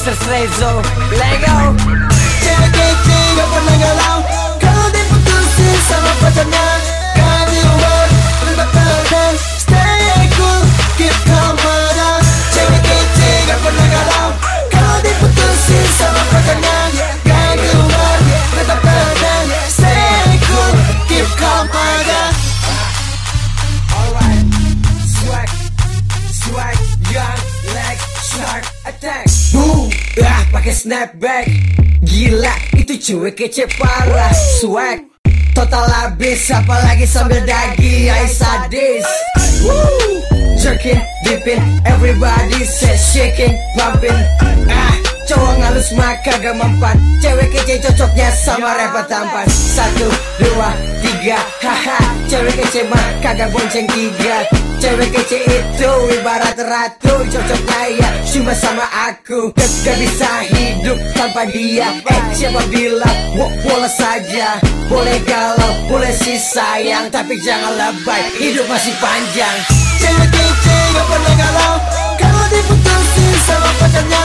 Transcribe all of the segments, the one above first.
Mr. Strezo, Lego. Cewek kece gak pernah galau shark attack. Boom, ah, pakai snapback. Gila, itu cewek kece parah. Swag, total habis, apalagi sambil dagi, I sadis. Woo, jerking, dipping, everybody says shaking, bumping. Ah, cowok ngalus mah kagak mempan. Cewek kece cocoknya sama rapper tampan. Satu, dua, tiga, haha. Cewek kece mah kagak bonceng tiga. Cewek kece itu ibarat ratu Cocoknya ya cuma sama aku Gak, gak bisa hidup tanpa dia Eh siapa bilang wo- boleh saja Boleh galau, boleh sih sayang Tapi jangan lebay, hidup masih panjang Cewek kece gak pernah galau Kalau diputusin sama pacarnya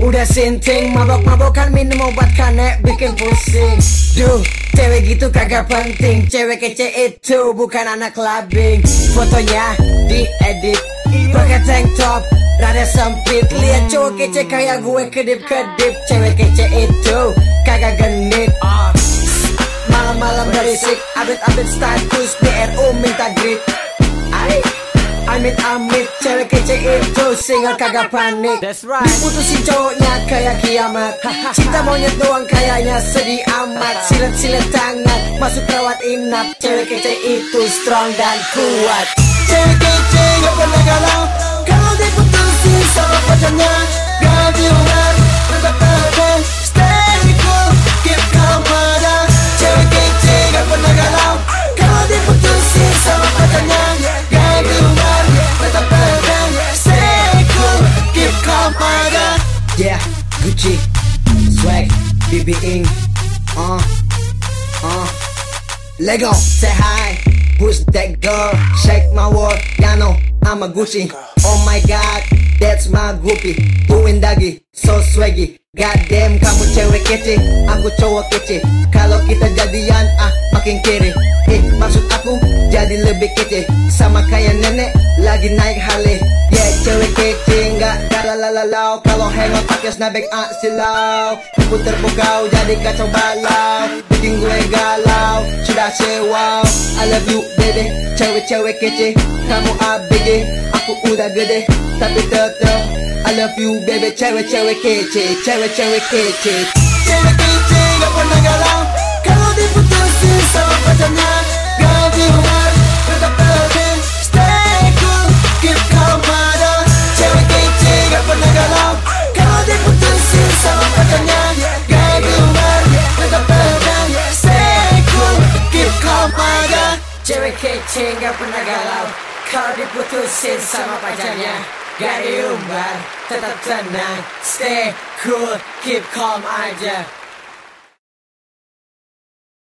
udah sinting Mabok-mabokan minum obat kanek bikin pusing. Duh, cewek gitu kagak penting. Cewek kece itu bukan anak labing. Fotonya diedit Pakai tank top, rada sempit. Lihat cowok kece kayak gue kedip-kedip. Cewek kece itu kagak genit. Malam-malam berisik Update-update status BRU minta grit. Ay, Amit-amit Cewek kece itu single kagak panik. That's right. Diputusin cowoknya kayak kiamat. Cinta monyet doang kayaknya sedih amat. Silet-silet tangan Masuk rawat inap. Cewek kece itu strong dan kuat. Cewek kece gak pernah galau. Kalau diputusin sama Yeah, Gucci Swag BB Ing Uh Uh. Lego Say hi. Who's that girl? Shake my world Ya know I'm a Gucci. Oh my god That's my groupie. Doing dagi So swaggy. Goddamn kamu cewek kece Aku cowok kece. Kalau kita jadian ah makin kere Eh maksud aku jadi lebih kece Sama kayak nenek lagi naik Harley. Yeah cewek kece nggak galalalau Kalau hangout pakai snapback ah silau. Aku terpukau jadi kacau balau. Bikin gue galau Sudah sewa I love you baby. Cewek-cewek kece Kamu ABG Aku udah gede Tapi tetep I love you baby. Cewek-cewek kece Cewek-cewek kece. Cewek Cewek kece gak pernah galau. Kalau diputusin sama pacarnya Gak diumbar. Tetap tenang Stay cool Keep calm aja